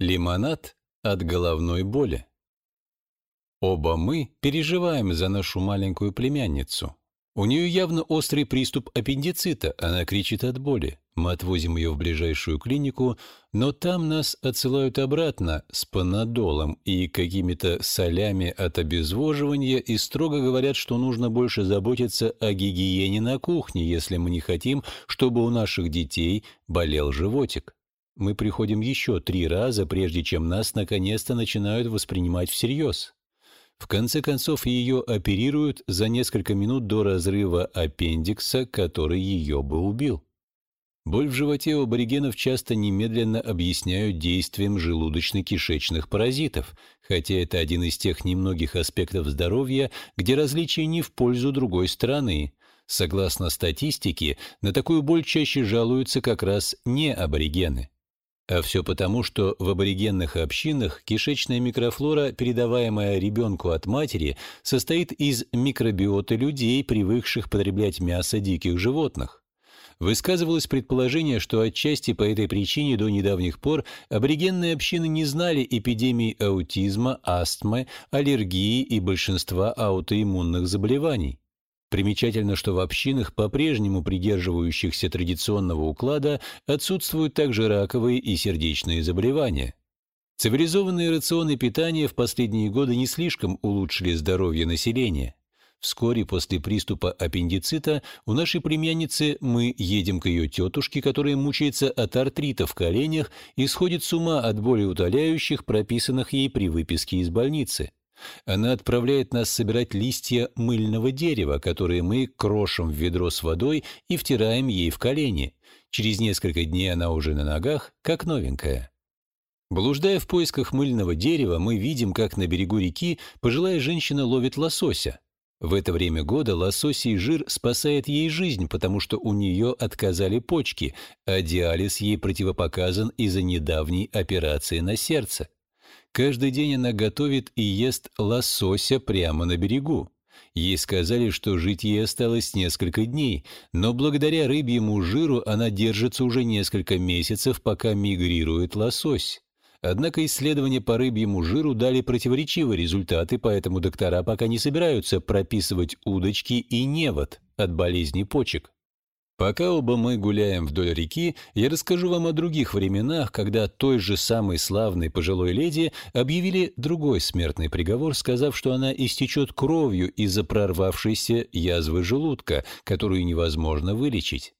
Лимонад от головной боли. Оба мы переживаем за нашу маленькую племянницу. У нее явно острый приступ аппендицита, она кричит от боли. Мы отвозим ее в ближайшую клинику, но там нас отсылают обратно с панадолом и какими-то солями от обезвоживания и строго говорят, что нужно больше заботиться о гигиене на кухне, если мы не хотим, чтобы у наших детей болел животик. Мы приходим еще три раза, прежде чем нас наконец-то начинают воспринимать всерьез. В конце концов, ее оперируют за несколько минут до разрыва аппендикса, который ее бы убил. Боль в животе у аборигенов часто немедленно объясняют действием желудочно-кишечных паразитов, хотя это один из тех немногих аспектов здоровья, где различия не в пользу другой стороны. Согласно статистике, на такую боль чаще жалуются как раз не аборигены. А все потому, что в аборигенных общинах кишечная микрофлора, передаваемая ребенку от матери, состоит из микробиоты людей, привыкших потреблять мясо диких животных. Высказывалось предположение, что отчасти по этой причине до недавних пор аборигенные общины не знали эпидемий аутизма, астмы, аллергии и большинства аутоиммунных заболеваний. Примечательно, что в общинах, по-прежнему придерживающихся традиционного уклада, отсутствуют также раковые и сердечные заболевания. Цивилизованные рационы питания в последние годы не слишком улучшили здоровье населения. Вскоре после приступа аппендицита у нашей племянницы мы едем к ее тетушке, которая мучается от артрита в коленях и сходит с ума от боли утоляющих, прописанных ей при выписке из больницы. Она отправляет нас собирать листья мыльного дерева, которые мы крошим в ведро с водой и втираем ей в колени. Через несколько дней она уже на ногах, как новенькая. Блуждая в поисках мыльного дерева, мы видим, как на берегу реки пожилая женщина ловит лосося. В это время года лососий жир спасает ей жизнь, потому что у нее отказали почки, а диализ ей противопоказан из-за недавней операции на сердце. Каждый день она готовит и ест лосося прямо на берегу. Ей сказали, что жить ей осталось несколько дней, но благодаря рыбьему жиру она держится уже несколько месяцев, пока мигрирует лосось. Однако исследования по рыбьему жиру дали противоречивые результаты, поэтому доктора пока не собираются прописывать удочки и невод от болезни почек. Пока оба мы гуляем вдоль реки, я расскажу вам о других временах, когда той же самой славной пожилой леди объявили другой смертный приговор, сказав, что она истечет кровью из-за прорвавшейся язвы желудка, которую невозможно вылечить.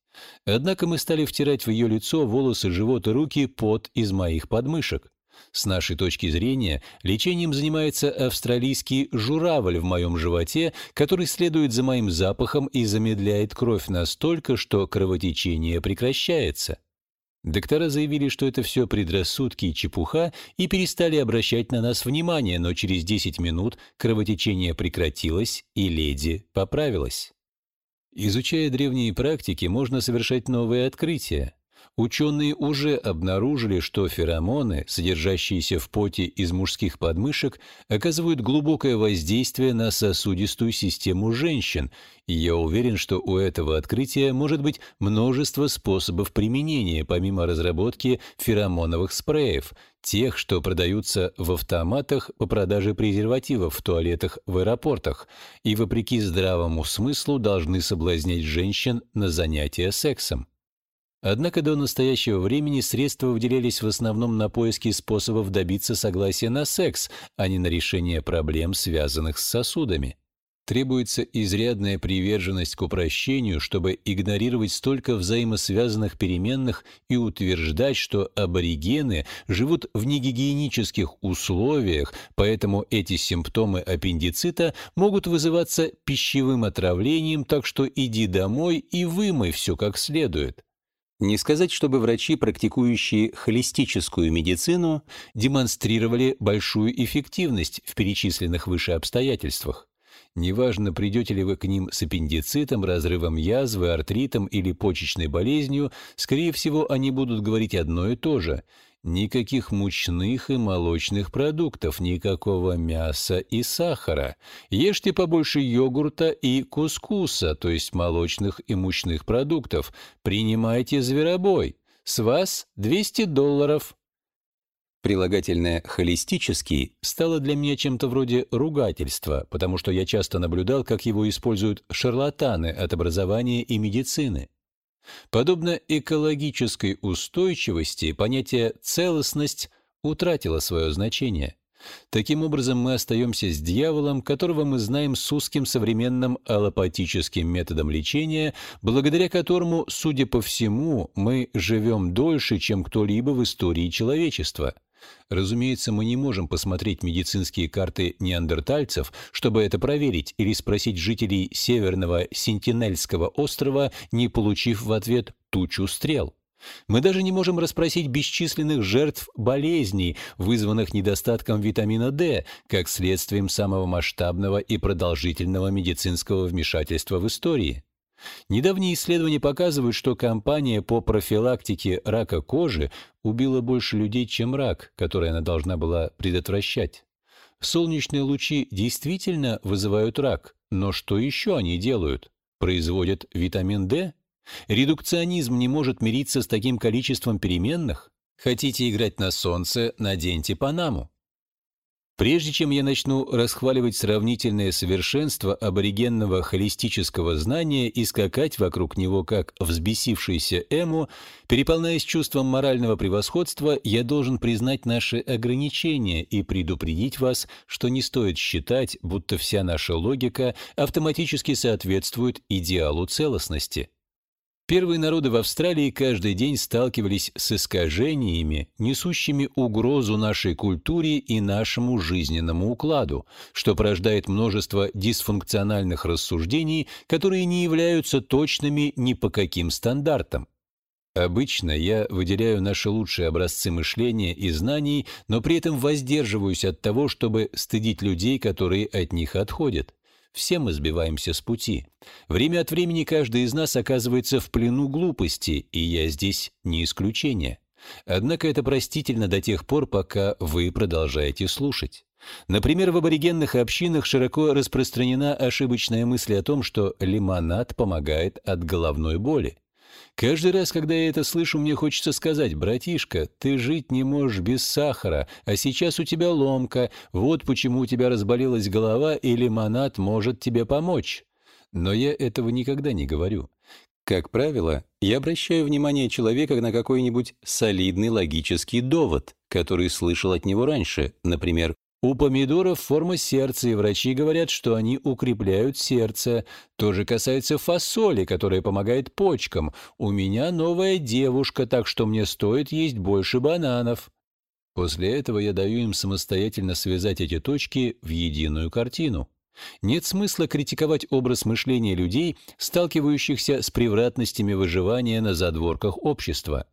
Однако мы стали втирать в ее лицо волосы, живот и руки под из моих подмышек. С нашей точки зрения, лечением занимается австралийский журавль в моем животе, который следует за моим запахом и замедляет кровь настолько, что кровотечение прекращается. Доктора заявили, что это все предрассудки и чепуха, и перестали обращать на нас внимание, но через 10 минут кровотечение прекратилось, и леди поправилась. Изучая древние практики, можно совершать новые открытия. Ученые уже обнаружили, что феромоны, содержащиеся в поте из мужских подмышек, оказывают глубокое воздействие на сосудистую систему женщин, и я уверен, что у этого открытия может быть множество способов применения, помимо разработки феромоновых спреев, тех, что продаются в автоматах по продаже презервативов в туалетах в аэропортах, и, вопреки здравому смыслу, должны соблазнять женщин на занятия сексом. Однако до настоящего времени средства выделялись в основном на поиски способов добиться согласия на секс, а не на решение проблем, связанных с сосудами. Требуется изрядная приверженность к упрощению, чтобы игнорировать столько взаимосвязанных переменных и утверждать, что аборигены живут в негигиенических условиях, поэтому эти симптомы аппендицита могут вызываться пищевым отравлением, так что иди домой и вымой все как следует. Не сказать, чтобы врачи, практикующие холистическую медицину, демонстрировали большую эффективность в перечисленных выше обстоятельствах. Неважно, придете ли вы к ним с аппендицитом, разрывом язвы, артритом или почечной болезнью, скорее всего, они будут говорить одно и то же – Никаких мучных и молочных продуктов, никакого мяса и сахара. Ешьте побольше йогурта и кускуса, то есть молочных и мучных продуктов. Принимайте зверобой. С вас 200 долларов. Прилагательное «холистический» стало для меня чем-то вроде ругательства, потому что я часто наблюдал, как его используют шарлатаны от образования и медицины. Подобно экологической устойчивости, понятие «целостность» утратило свое значение. Таким образом, мы остаемся с дьяволом, которого мы знаем с узким современным аллопатическим методом лечения, благодаря которому, судя по всему, мы живем дольше, чем кто-либо в истории человечества. Разумеется, мы не можем посмотреть медицинские карты неандертальцев, чтобы это проверить, или спросить жителей северного Сентинельского острова, не получив в ответ тучу стрел. Мы даже не можем расспросить бесчисленных жертв болезней, вызванных недостатком витамина D, как следствием самого масштабного и продолжительного медицинского вмешательства в истории. Недавние исследования показывают, что кампания по профилактике рака кожи убила больше людей, чем рак, который она должна была предотвращать. Солнечные лучи действительно вызывают рак, но что еще они делают? Производят витамин D? Редукционизм не может мириться с таким количеством переменных? Хотите играть на солнце, наденьте панаму. Прежде чем я начну расхваливать сравнительное совершенство аборигенного холистического знания и скакать вокруг него, как взбесившийся Эму, переполняясь чувством морального превосходства, я должен признать наши ограничения и предупредить вас, что не стоит считать, будто вся наша логика автоматически соответствует идеалу целостности. Первые народы в Австралии каждый день сталкивались с искажениями, несущими угрозу нашей культуре и нашему жизненному укладу, что порождает множество дисфункциональных рассуждений, которые не являются точными ни по каким стандартам. Обычно я выделяю наши лучшие образцы мышления и знаний, но при этом воздерживаюсь от того, чтобы стыдить людей, которые от них отходят. Все мы сбиваемся с пути. Время от времени каждый из нас оказывается в плену глупости, и я здесь не исключение. Однако это простительно до тех пор, пока вы продолжаете слушать. Например, в аборигенных общинах широко распространена ошибочная мысль о том, что лимонад помогает от головной боли. Каждый раз, когда я это слышу, мне хочется сказать, братишка, ты жить не можешь без сахара, а сейчас у тебя ломка, вот почему у тебя разболелась голова, и лимонад может тебе помочь. Но я этого никогда не говорю. Как правило, я обращаю внимание человека на какой-нибудь солидный логический довод, который слышал от него раньше, например, у помидоров форма сердца, и врачи говорят, что они укрепляют сердце. То же касается фасоли, которая помогает почкам. У меня новая девушка, так что мне стоит есть больше бананов. После этого я даю им самостоятельно связать эти точки в единую картину. Нет смысла критиковать образ мышления людей, сталкивающихся с превратностями выживания на задворках общества.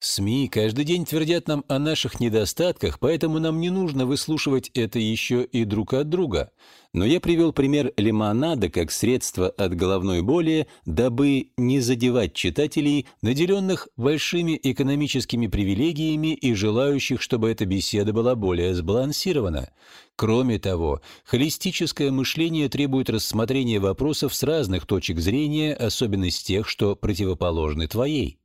СМИ каждый день твердят нам о наших недостатках, поэтому нам не нужно выслушивать это еще и друг от друга. Но я привел пример лимонада как средство от головной боли, дабы не задевать читателей, наделенных большими экономическими привилегиями и желающих, чтобы эта беседа была более сбалансирована. Кроме того, холистическое мышление требует рассмотрения вопросов с разных точек зрения, особенно с тех, что противоположны твоей.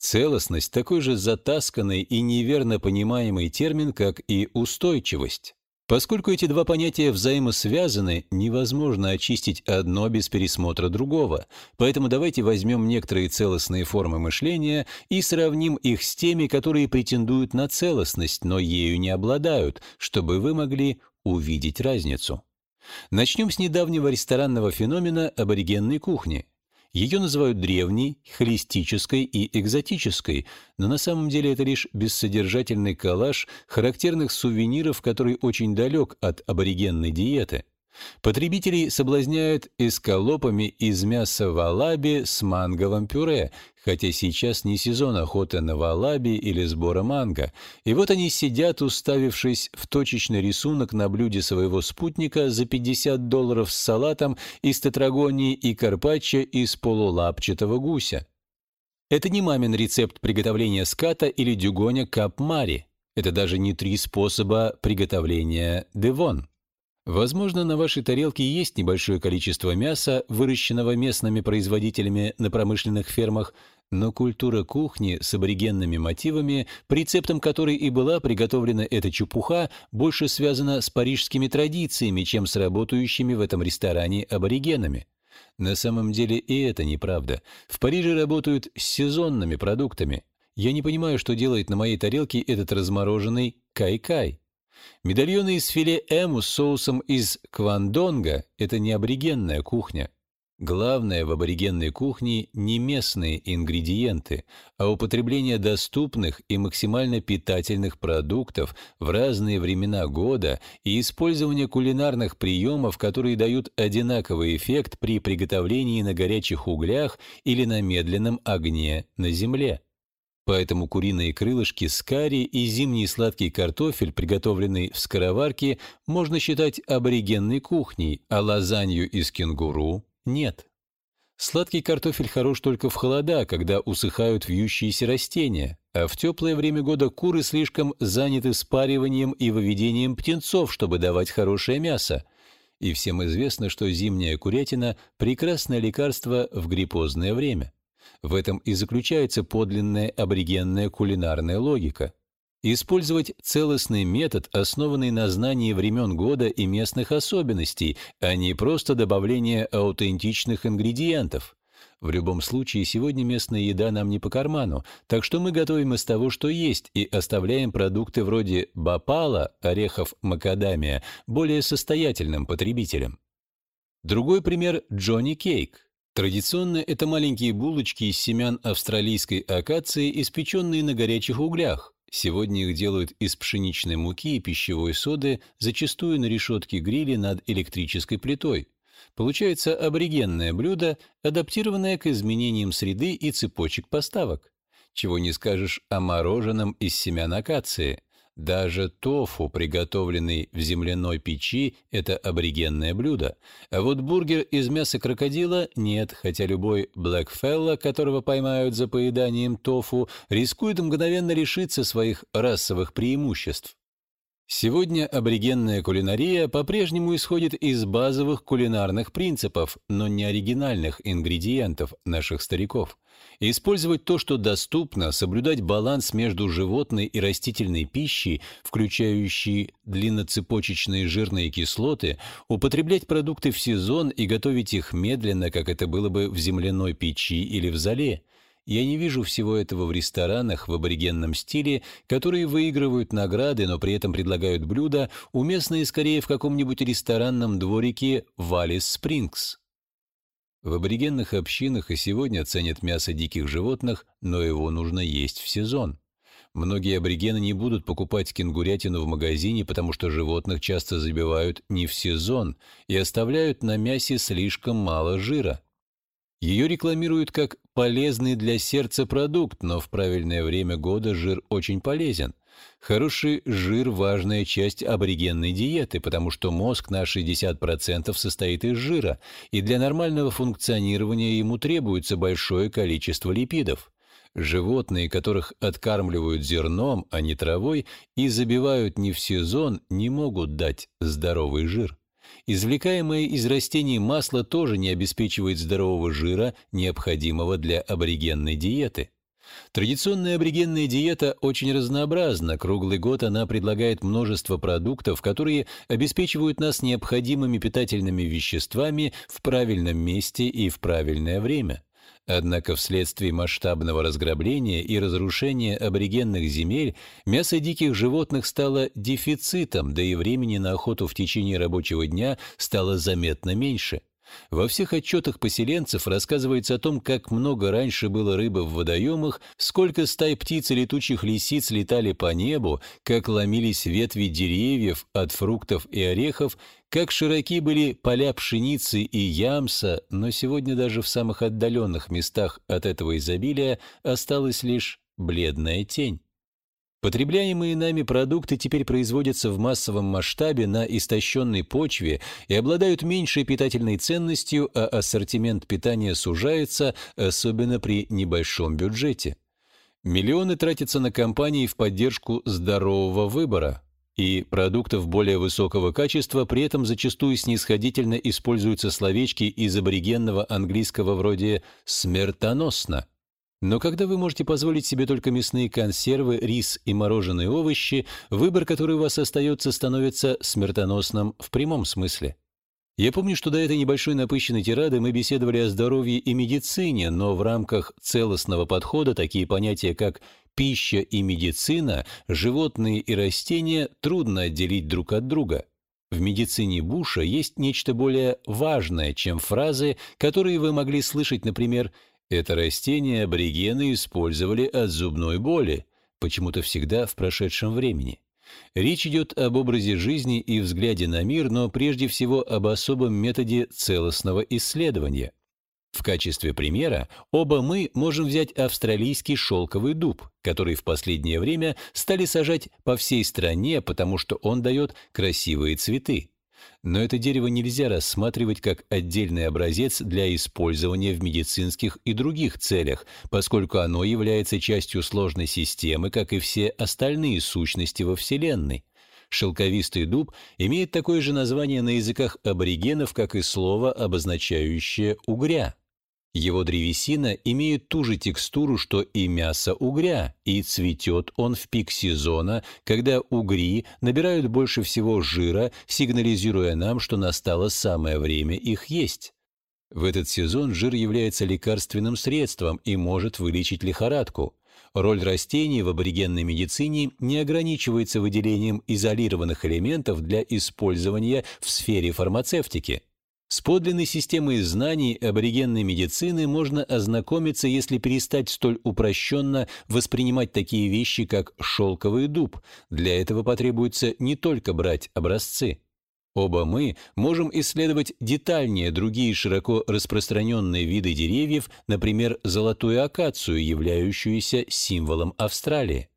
Целостность – такой же затасканный и неверно понимаемый термин, как и устойчивость. Поскольку эти два понятия взаимосвязаны, невозможно очистить одно без пересмотра другого. Поэтому давайте возьмем некоторые целостные формы мышления и сравним их с теми, которые претендуют на целостность, но ею не обладают, чтобы вы могли увидеть разницу. Начнем с недавнего ресторанного феномена аборигенной кухни. Ее называют древней, холистической и экзотической, но на самом деле это лишь бессодержательный коллаж характерных сувениров, который очень далек от аборигенной диеты. Потребителей соблазняют эскалопами из мяса валаби с манговым пюре, хотя сейчас не сезон охоты на валаби или сбора манго. И вот они сидят, уставившись в точечный рисунок на блюде своего спутника за 50 долларов с салатом из тетрагонии и карпаччо из полулапчатого гуся. Это не мамин рецепт приготовления ската или дюгоня капмари. Это даже не три способа приготовления девон. Возможно, на вашей тарелке есть небольшое количество мяса, выращенного местными производителями на промышленных фермах, Но культура кухни с аборигенными мотивами, прецептом которой и была приготовлена эта чепуха, больше связана с парижскими традициями, чем с работающими в этом ресторане аборигенами. На самом деле и это неправда. В Париже работают с сезонными продуктами. Я не понимаю, что делает на моей тарелке этот размороженный кай-кай. Медальоны из филе эму с соусом из квандонга – это не аборигенная кухня. Главное в аборигенной кухне не местные ингредиенты, а употребление доступных и максимально питательных продуктов в разные времена года и использование кулинарных приемов, которые дают одинаковый эффект при приготовлении на горячих углях или на медленном огне на земле. Поэтому куриные крылышки с карри и зимний сладкий картофель, приготовленный в скороварке, можно считать аборигенной кухней, а лазанью из кенгуру нет. Сладкий картофель хорош только в холода, когда усыхают вьющиеся растения, а в теплое время года куры слишком заняты спариванием и выведением птенцов, чтобы давать хорошее мясо. И всем известно, что зимняя курятина – прекрасное лекарство в гриппозное время. В этом и заключается подлинная аборигенная кулинарная логика – Использовать целостный метод, основанный на знании времен года и местных особенностей, а не просто добавление аутентичных ингредиентов. В любом случае, сегодня местная еда нам не по карману, так что мы готовим из того, что есть, и оставляем продукты вроде бапала, орехов макадамия, более состоятельным потребителям. Другой пример – Джонни Кейк. Традиционно это маленькие булочки из семян австралийской акации, испеченные на горячих углях. Сегодня их делают из пшеничной муки и пищевой соды, зачастую на решетке гриля над электрической плитой. Получается аборигенное блюдо, адаптированное к изменениям среды и цепочек поставок. Чего не скажешь о мороженом из семян акации. Даже тофу, приготовленный в земляной печи, это аборигенное блюдо. А вот бургер из мяса крокодила нет, хотя любой блэкфелла, которого поймают за поеданием тофу, рискует мгновенно лишиться своих расовых преимуществ. Сегодня аборигенная кулинария по-прежнему исходит из базовых кулинарных принципов, но не оригинальных ингредиентов наших стариков. Использовать то, что доступно, соблюдать баланс между животной и растительной пищей, включающей длинноцепочечные жирные кислоты, употреблять продукты в сезон и готовить их медленно, как это было бы в земляной печи или в зале – я не вижу всего этого в ресторанах в аборигенном стиле, которые выигрывают награды, но при этом предлагают блюда, уместные скорее в каком-нибудь ресторанном дворике Валис Спрингс. В аборигенных общинах и сегодня ценят мясо диких животных, но его нужно есть в сезон. Многие аборигены не будут покупать кенгурятину в магазине, потому что животных часто забивают не в сезон и оставляют на мясе слишком мало жира. Ее рекламируют как полезный для сердца продукт, но в правильное время года жир очень полезен. Хороший жир – важная часть аборигенной диеты, потому что мозг на 60% состоит из жира, и для нормального функционирования ему требуется большое количество липидов. Животные, которых откармливают зерном, а не травой, и забивают не в сезон, не могут дать здоровый жир. Извлекаемое из растений масло тоже не обеспечивает здорового жира, необходимого для аборигенной диеты. Традиционная аборигенная диета очень разнообразна. Круглый год она предлагает множество продуктов, которые обеспечивают нас необходимыми питательными веществами в правильном месте и в правильное время. Однако вследствие масштабного разграбления и разрушения аборигенных земель мясо диких животных стало дефицитом, да и времени на охоту в течение рабочего дня стало заметно меньше. Во всех отчетах поселенцев рассказывается о том, как много раньше было рыбы в водоемах, сколько стай птиц и летучих лисиц летали по небу, как ломились ветви деревьев от фруктов и орехов, как широки были поля пшеницы и ямса, но сегодня даже в самых отдаленных местах от этого изобилия осталась лишь бледная тень. Потребляемые нами продукты теперь производятся в массовом масштабе на истощенной почве и обладают меньшей питательной ценностью, а ассортимент питания сужается, особенно при небольшом бюджете. Миллионы тратятся на компании в поддержку здорового выбора, и продуктов более высокого качества, при этом зачастую снисходительно используются словечки из аборигенного английского вроде «смертоносно». Но когда вы можете позволить себе только мясные консервы, рис и мороженые овощи, выбор, который у вас остается, становится смертоносным в прямом смысле. Я помню, что до этой небольшой напыщенной тирады мы беседовали о здоровье и медицине, но в рамках целостного подхода такие понятия, как пища и медицина, животные и растения трудно отделить друг от друга. В медицине Буша есть нечто более важное, чем фразы, которые вы могли слышать, например, «Это растение аборигены использовали от зубной боли», почему-то всегда в прошедшем времени. Речь идет об образе жизни и взгляде на мир, но прежде всего об особом методе целостного исследования. В качестве примера оба мы можем взять австралийский шелковый дуб, который в последнее время стали сажать по всей стране, потому что он дает красивые цветы. Но это дерево нельзя рассматривать как отдельный образец для использования в медицинских и других целях, поскольку оно является частью сложной системы, как и все остальные сущности во Вселенной. Шелковистый дуб имеет такое же название на языках аборигенов, как и слово, обозначающее «угря». Его древесина имеет ту же текстуру, что и мясо угря, и цветет он в пик сезона, когда угри набирают больше всего жира, сигнализируя нам, что настало самое время их есть. В этот сезон жир является лекарственным средством и может вылечить лихорадку. Роль растений в аборигенной медицине не ограничивается выделением изолированных элементов для использования в сфере фармацевтики. С подлинной системой знаний аборигенной медицины можно ознакомиться, если перестать столь упрощенно воспринимать такие вещи, как шелковый дуб. Для этого потребуется не только брать образцы. Оба мы можем исследовать детальнее другие широко распространенные виды деревьев, например, золотую акацию, являющуюся символом Австралии.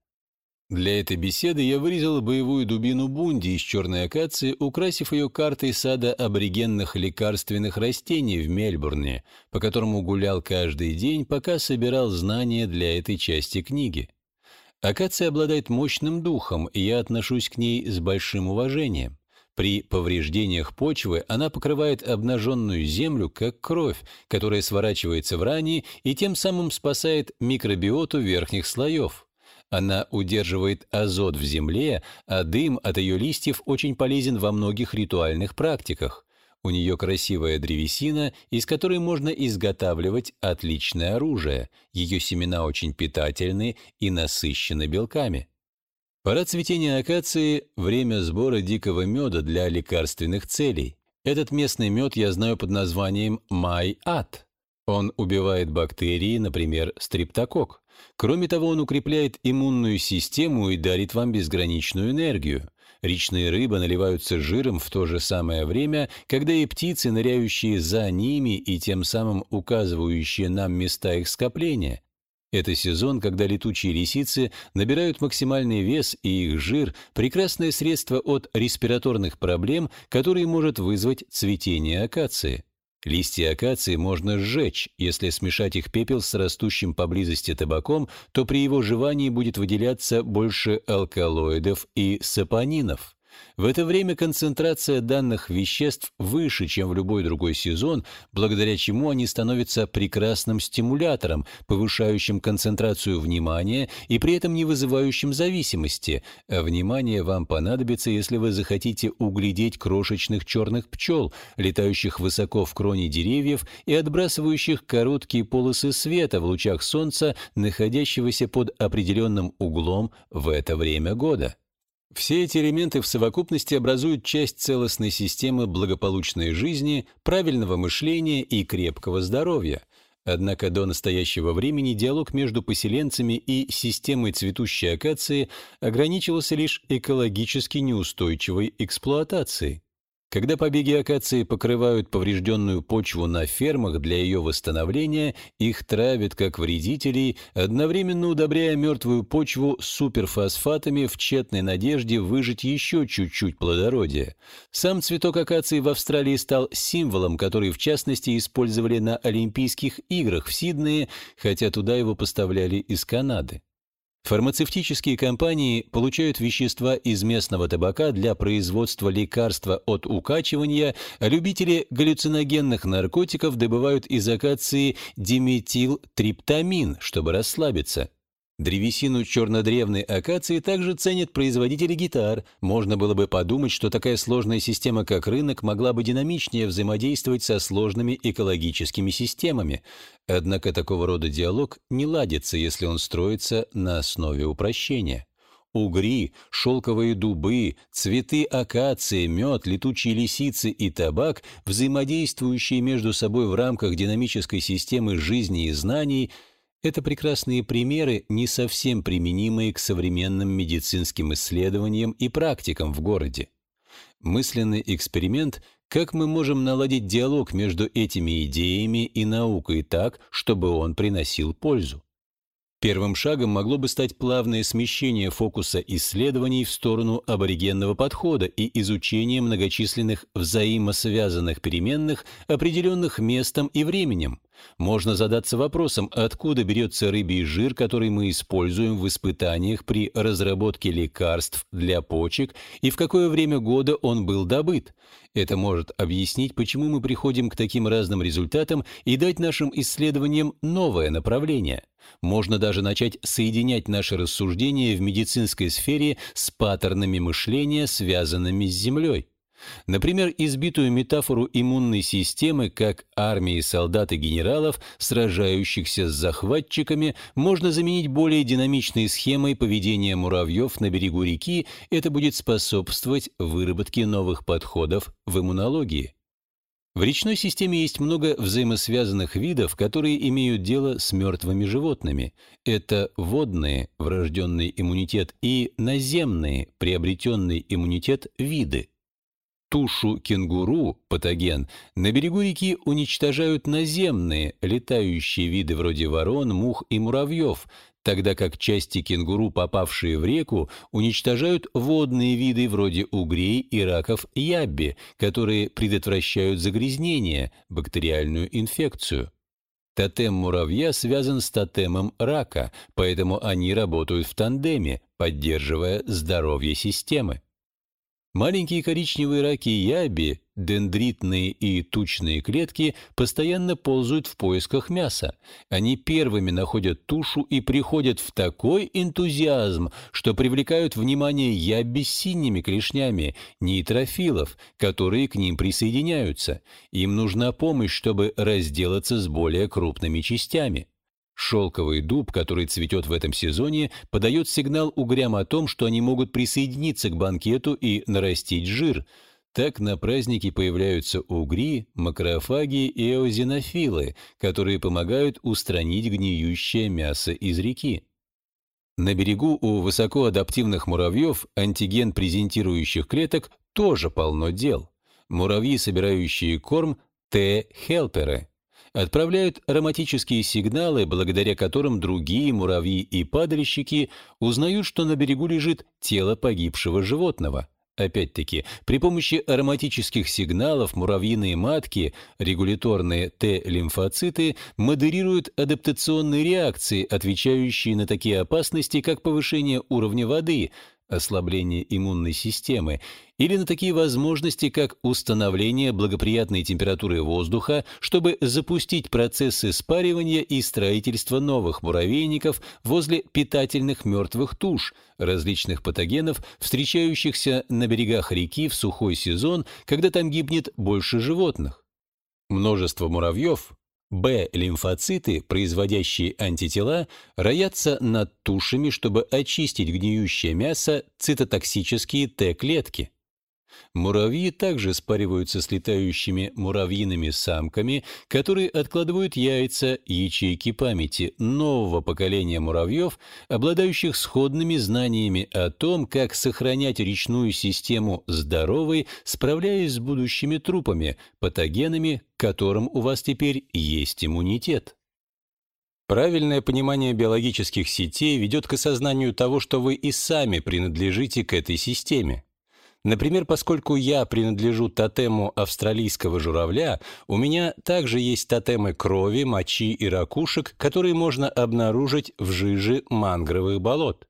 Для этой беседы я вырезал боевую дубину бунди из черной акации, украсив ее картой сада аборигенных лекарственных растений в Мельбурне, по которому гулял каждый день, пока собирал знания для этой части книги. Акация обладает мощным духом, и я отношусь к ней с большим уважением. При повреждениях почвы она покрывает обнаженную землю, как кровь, которая сворачивается в ране и тем самым спасает микробиоту верхних слоев. Она удерживает азот в земле, а дым от ее листьев очень полезен во многих ритуальных практиках. У нее красивая древесина, из которой можно изготавливать отличное оружие. Ее семена очень питательны и насыщены белками. Пора цветения акации – время сбора дикого меда для лекарственных целей. Этот местный мед я знаю под названием май-ат. Он убивает бактерии, например, стриптокок. Кроме того, он укрепляет иммунную систему и дарит вам безграничную энергию. Речные рыбы наливаются жиром в то же самое время, когда и птицы, ныряющие за ними и тем самым указывающие нам места их скопления. Это сезон, когда летучие лисицы набирают максимальный вес, и их жир – прекрасное средство от респираторных проблем, которые может вызвать цветение акации. Листья акации можно сжечь. Если смешать их пепел с растущим поблизости табаком, то при его жевании будет выделяться больше алкалоидов и сапонинов. В это время концентрация данных веществ выше, чем в любой другой сезон, благодаря чему они становятся прекрасным стимулятором, повышающим концентрацию внимания и при этом не вызывающим зависимости. А внимание вам понадобится, если вы захотите углядеть крошечных черных пчел, летающих высоко в кроне деревьев и отбрасывающих короткие полосы света в лучах солнца, находящегося под определенным углом в это время года. Все эти элементы в совокупности образуют часть целостной системы благополучной жизни, правильного мышления и крепкого здоровья. Однако до настоящего времени диалог между поселенцами и системой цветущей акации ограничивался лишь экологически неустойчивой эксплуатацией. Когда побеги акации покрывают поврежденную почву на фермах для ее восстановления, их травят как вредителей, одновременно удобряя мертвую почву суперфосфатами в тщетной надежде выжить еще чуть-чуть плодородия. Сам цветок акации в Австралии стал символом, который в частности использовали на Олимпийских играх в Сиднее, хотя туда его поставляли из Канады. Фармацевтические компании получают вещества из местного табака для производства лекарства от укачивания, а любители галлюциногенных наркотиков добывают из акации диметилтриптамин, чтобы расслабиться. Древесину чернодревной акации также ценят производители гитар. Можно было бы подумать, что такая сложная система, как рынок, могла бы динамичнее взаимодействовать со сложными экологическими системами. Однако такого рода диалог не ладится, если он строится на основе упрощения. Угри, шелковые дубы, цветы акации, мед, летучие лисицы и табак, взаимодействующие между собой в рамках динамической системы жизни и знаний – это прекрасные примеры, не совсем применимые к современным медицинским исследованиям и практикам в городе. Мысленный эксперимент как мы можем наладить диалог между этими идеями и наукой так, чтобы он приносил пользу? Первым шагом могло бы стать плавное смещение фокуса исследований в сторону аборигенного подхода и изучение многочисленных взаимосвязанных переменных, определенных местом и временем. Можно задаться вопросом, откуда берется рыбий жир, который мы используем в испытаниях при разработке лекарств для почек, и в какое время года он был добыт. Это может объяснить, почему мы приходим к таким разным результатам и дать нашим исследованиям новое направление. Можно даже начать соединять наши рассуждения в медицинской сфере с паттернами мышления, связанными с Землей. Например, избитую метафору иммунной системы как армии солдат и генералов, сражающихся с захватчиками, можно заменить более динамичной схемой поведения муравьев на берегу реки, это будет способствовать выработке новых подходов в иммунологии. В речной системе есть много взаимосвязанных видов, которые имеют дело с мертвыми животными. Это водные, врожденный иммунитет, и наземные, приобретенный иммунитет виды тушу кенгуру, патоген, на берегу реки уничтожают наземные, летающие виды вроде ворон, мух и муравьев, тогда как части кенгуру, попавшие в реку, уничтожают водные виды вроде угрей и раков ябби, которые предотвращают загрязнение, бактериальную инфекцию. Тотем муравья связан с тотемом рака, поэтому они работают в тандеме, поддерживая здоровье системы. Маленькие коричневые раки яби, дендритные и тучные клетки постоянно ползают в поисках мяса. Они первыми находят тушу и приходят в такой энтузиазм, что привлекают внимание яби с синими клешнями, нейтрофилов, которые к ним присоединяются. Им нужна помощь, чтобы разделаться с более крупными частями. Шелковый дуб, который цветет в этом сезоне, подает сигнал угрям о том, что они могут присоединиться к банкету и нарастить жир. Так на празднике появляются угри, макрофаги и эозинофилы, которые помогают устранить гниющее мясо из реки. На берегу у высокоадаптивных муравьев, антиген презентирующих клеток, тоже полно дел. Муравьи, собирающие корм, Т-хелперы – отправляют ароматические сигналы, благодаря которым другие муравьи и падальщики узнают, что на берегу лежит тело погибшего животного. Опять-таки, при помощи ароматических сигналов муравьиные матки, регуляторные Т-лимфоциты, модерируют адаптационные реакции, отвечающие на такие опасности, как повышение уровня воды, ослабление иммунной системы, или на такие возможности, как установление благоприятной температуры воздуха, чтобы запустить процессы спаривания и строительства новых муравейников возле питательных мертвых туш, различных патогенов, встречающихся на берегах реки в сухой сезон, когда там гибнет больше животных. Множество муравьев Б-лимфоциты, производящие антитела, роятся над тушами, чтобы очистить гниющее мясо цитотоксические Т-клетки. Муравьи также спариваются с летающими муравьиными самками, которые откладывают яйца, ячейки памяти нового поколения муравьев, обладающих сходными знаниями о том, как сохранять речную систему здоровой, справляясь с будущими трупами, патогенами, к которым у вас теперь есть иммунитет. Правильное понимание биологических сетей ведет к осознанию того, что вы и сами принадлежите к этой системе. Например, поскольку я принадлежу тотему австралийского журавля, у меня также есть тотемы крови, мочи и ракушек, которые можно обнаружить в жиже мангровых болот.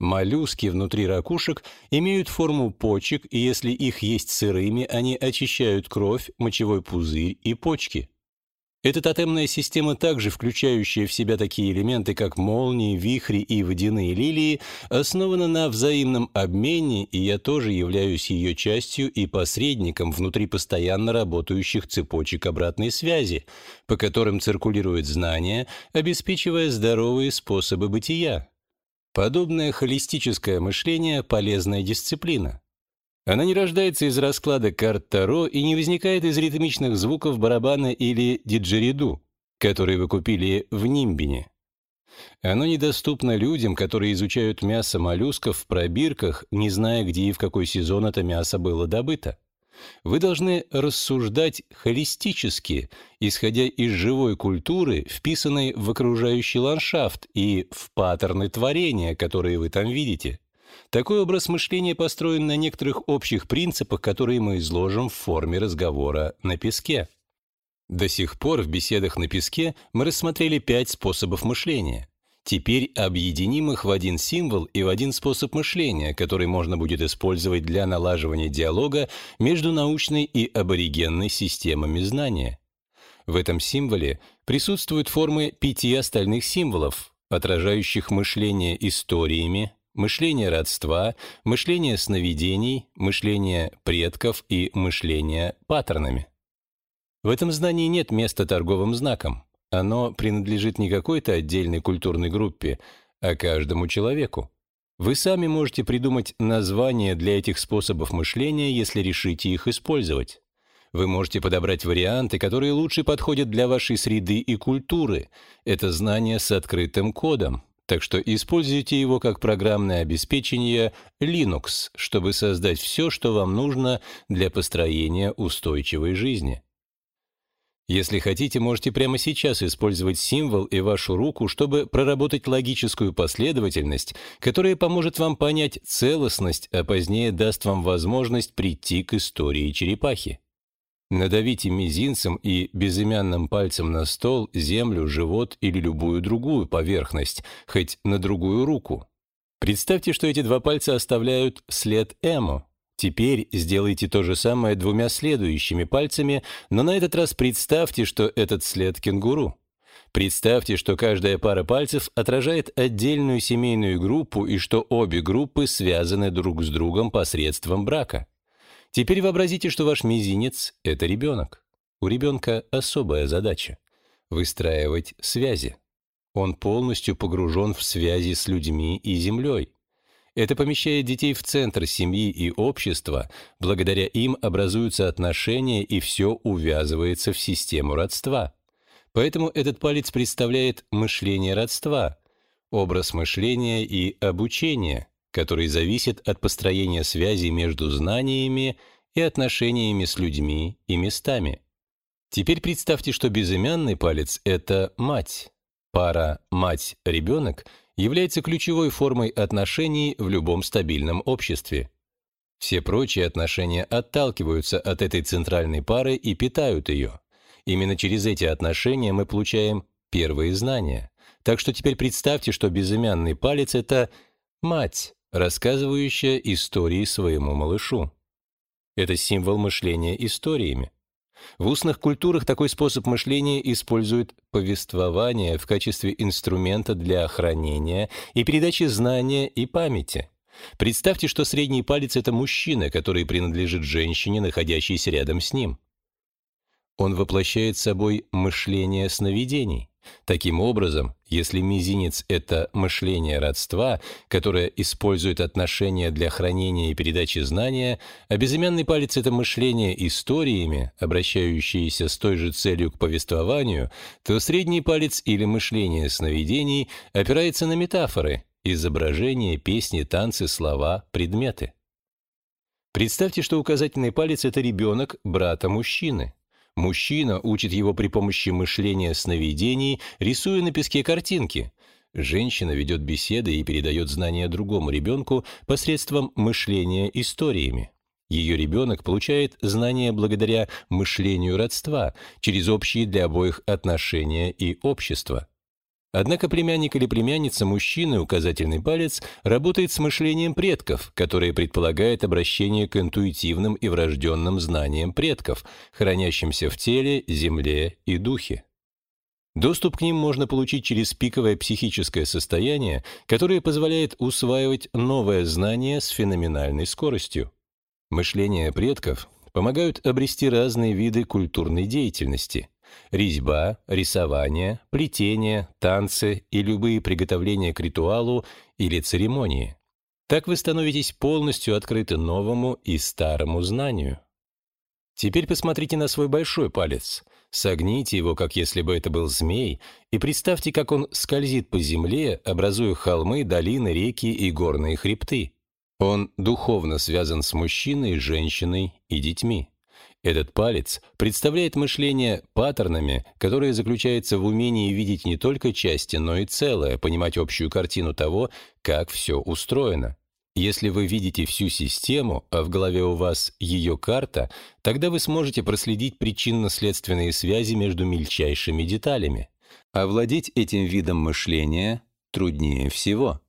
Моллюски внутри ракушек имеют форму почек, и если их есть сырыми, они очищают кровь, мочевой пузырь и почки. Эта тотемная система, также включающая в себя такие элементы, как молнии, вихри и водяные лилии, основана на взаимном обмене, и я тоже являюсь ее частью и посредником внутри постоянно работающих цепочек обратной связи, по которым циркулирует знание, обеспечивая здоровые способы бытия. Подобное холистическое мышление – полезная дисциплина. Она не рождается из расклада карт Таро и не возникает из ритмичных звуков барабана или диджериду, которые вы купили в Нимбине. Оно недоступно людям, которые изучают мясо моллюсков в пробирках, не зная, где и в какой сезон это мясо было добыто. Вы должны рассуждать холистически, исходя из живой культуры, вписанной в окружающий ландшафт и в паттерны творения, которые вы там видите. Такой образ мышления построен на некоторых общих принципах, которые мы изложим в форме разговора на песке. До сих пор в беседах на песке мы рассмотрели пять способов мышления. Теперь объединим их в один символ и в один способ мышления, который можно будет использовать для налаживания диалога между научной и аборигенной системами знания. В этом символе присутствуют формы пяти остальных символов, отражающих мышление историями, мышление родства, мышление сновидений, мышление предков и мышление паттернами. В этом знании нет места торговым знакам. Оно принадлежит не какой-то отдельной культурной группе, а каждому человеку. Вы сами можете придумать название для этих способов мышления, если решите их использовать. Вы можете подобрать варианты, которые лучше подходят для вашей среды и культуры. Это знание с открытым кодом, так что используйте его как программное обеспечение Linux, чтобы создать все, что вам нужно для построения устойчивой жизни. Если хотите, можете прямо сейчас использовать символ и вашу руку, чтобы проработать логическую последовательность, которая поможет вам понять целостность, а позднее даст вам возможность прийти к истории черепахи. Надавите мизинцем и безымянным пальцем на стол, землю, живот или любую другую поверхность, хоть на другую руку. Представьте, что эти два пальца оставляют след эмо. Теперь сделайте то же самое двумя следующими пальцами, но на этот раз представьте, что этот след кенгуру. Представьте, что каждая пара пальцев отражает отдельную семейную группу и что обе группы связаны друг с другом посредством брака. Теперь вообразите, что ваш мизинец — это ребенок. У ребенка особая задача — выстраивать связи. Он полностью погружен в связи с людьми и землей. Это помещает детей в центр семьи и общества, благодаря им образуются отношения и все увязывается в систему родства. Поэтому этот палец представляет мышление родства, образ мышления и обучения, который зависит от построения связи между знаниями и отношениями с людьми и местами. Теперь представьте, что безымянный палец — это мать. Пара «мать-ребенок» является ключевой формой отношений в любом стабильном обществе. Все прочие отношения отталкиваются от этой центральной пары и питают ее. Именно через эти отношения мы получаем первые знания. Так что теперь представьте, что безымянный палец — это мать, рассказывающая истории своему малышу. Это символ мышления историями. В устных культурах такой способ мышления используют повествование в качестве инструмента для хранения и передачи знания и памяти. Представьте, что средний палец — это мужчина, который принадлежит женщине, находящейся рядом с ним. Он воплощает собой мышление сновидений. Таким образом, если мизинец — это мышление родства, которое использует отношения для хранения и передачи знания, а безымянный палец — это мышление историями, обращающиеся с той же целью к повествованию, то средний палец или мышление сновидений опирается на метафоры, изображения, песни, танцы, слова, предметы. Представьте, что указательный палец — это ребенок брата мужчины. Мужчина учит его при помощи мышления сновидений, рисуя на песке картинки. Женщина ведет беседы и передает знания другому ребенку посредством мышления историями. Ее ребенок получает знания благодаря мышлению родства, через общие для обоих отношения и общество. Однако племянник или племянница мужчины, указательный палец, работает с мышлением предков, которое предполагает обращение к интуитивным и врожденным знаниям предков, хранящимся в теле, земле и духе. Доступ к ним можно получить через пиковое психическое состояние, которое позволяет усваивать новое знание с феноменальной скоростью. Мышление предков помогают обрести разные виды культурной деятельности – резьба, рисование, плетение, танцы и любые приготовления к ритуалу или церемонии. Так вы становитесь полностью открыты новому и старому знанию. Теперь посмотрите на свой большой палец. Согните его, как если бы это был змей, и представьте, как он скользит по земле, образуя холмы, долины, реки и горные хребты. Он духовно связан с мужчиной, женщиной и детьми. Этот палец представляет мышление паттернами, которое заключается в умении видеть не только части, но и целое, понимать общую картину того, как все устроено. Если вы видите всю систему, а в голове у вас ее карта, тогда вы сможете проследить причинно-следственные связи между мельчайшими деталями. Овладеть этим видом мышления труднее всего.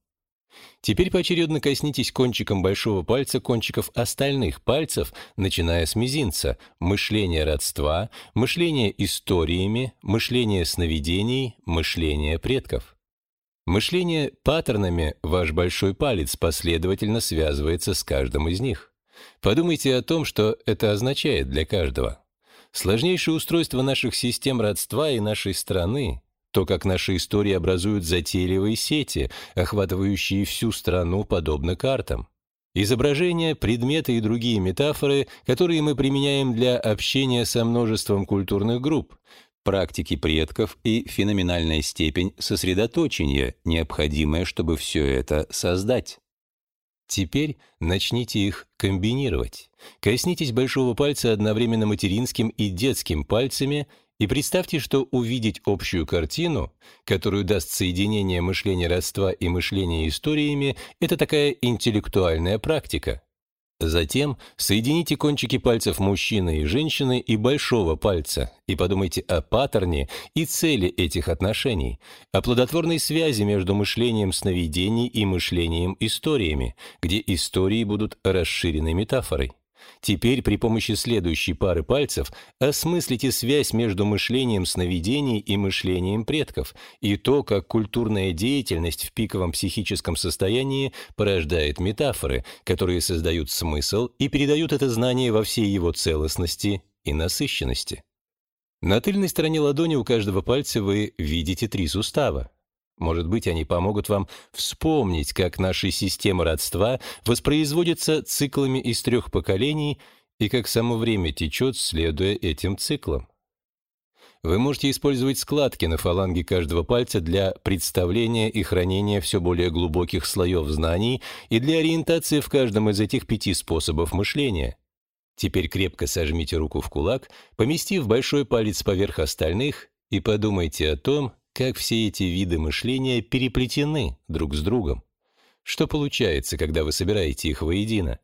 Теперь поочередно коснитесь кончиком большого пальца кончиков остальных пальцев, начиная с мизинца, мышление родства, мышление историями, мышление сновидений, мышление предков. Мышление паттернами ваш большой палец последовательно связывается с каждым из них. Подумайте о том, что это означает для каждого. Сложнейшее устройство наших систем родства и нашей страны то, как наши истории образуют затейливые сети, охватывающие всю страну подобно картам. Изображения, предметы и другие метафоры, которые мы применяем для общения со множеством культурных групп, практики предков и феноменальная степень сосредоточения, необходимая, чтобы все это создать. Теперь начните их комбинировать. Коснитесь большого пальца одновременно материнским и детским пальцами и представьте, что увидеть общую картину, которую даст соединение мышления родства и мышления историями, это такая интеллектуальная практика. Затем соедините кончики пальцев мужчины и женщины и большого пальца и подумайте о паттерне и цели этих отношений, о плодотворной связи между мышлением сновидений и мышлением историями, где истории будут расширенной метафорой. Теперь при помощи следующей пары пальцев осмыслите связь между мышлением сновидений и мышлением предков и то, как культурная деятельность в пиковом психическом состоянии порождает метафоры, которые создают смысл и передают это знание во всей его целостности и насыщенности. На тыльной стороне ладони у каждого пальца вы видите три сустава. Может быть, они помогут вам вспомнить, как наши системы родства воспроизводятся циклами из трех поколений и как само время течет, следуя этим циклам. Вы можете использовать складки на фаланге каждого пальца для представления и хранения все более глубоких слоев знаний и для ориентации в каждом из этих пяти способов мышления. Теперь крепко сожмите руку в кулак, поместив большой палец поверх остальных и подумайте о том, как все эти виды мышления переплетены друг с другом. Что получается, когда вы собираете их воедино?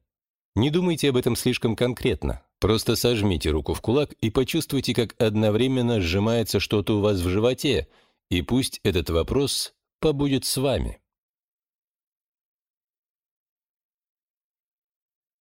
Не думайте об этом слишком конкретно. Просто сожмите руку в кулак и почувствуйте, как одновременно сжимается что-то у вас в животе, и пусть этот вопрос побудет с вами.